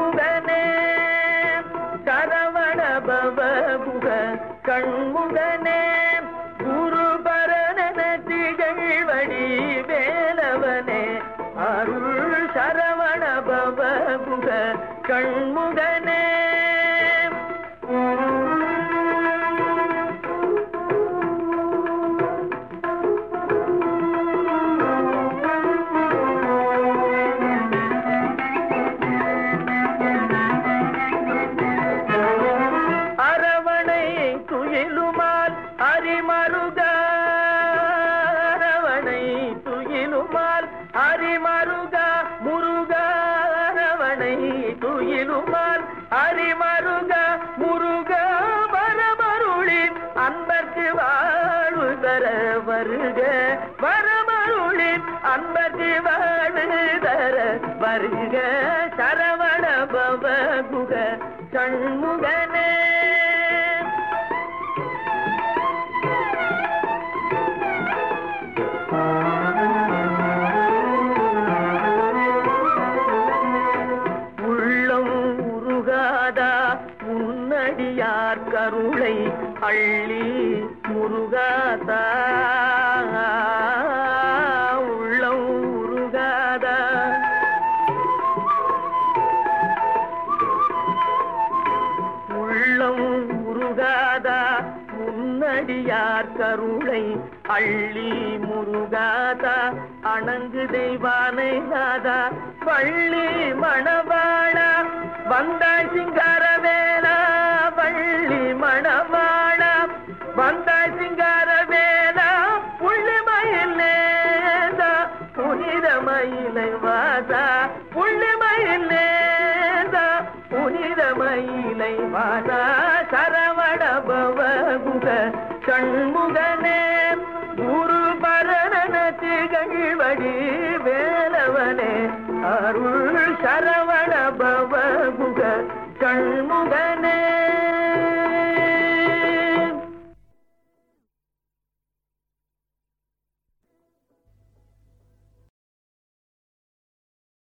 கண்முதனே சரவணபவ புக கண்முதனே குருபரணன திகழ்வடி வேலவனே அருள் சரவணபவ புக கண்முதனே அரவணை துயிலுமால் அரிமருக முருக வரமருளின் அன்பர்க்கு வாழ்வு தர வருக. வரமருளின் அன்பர்க்கு வாழ்வு தர வருக. சரவண பவ குக சண்முகனே. உருகாதா முன்னடியார் கருளை அள்ளி முருகாதா உள்ளம் உருகாதா உள்ளம் உருகாதா உன்னடியார் கருளை அள்ளி முருகாதா அணங்கு தெய்வானை நாதா. பள்ளி மணவாளா. வந்தாய் சிங்கார வந்தாய் சிங்காரவேலா புள்ளிமயில் நேதா புனித மயிலை வாதா புள்ளிமயில் நேதா புனித மயிலை வாதா சரவண பவகுக கண்முகனே குரு பரணன திகழ்வடி வேலவனே அருள் சரவண பவ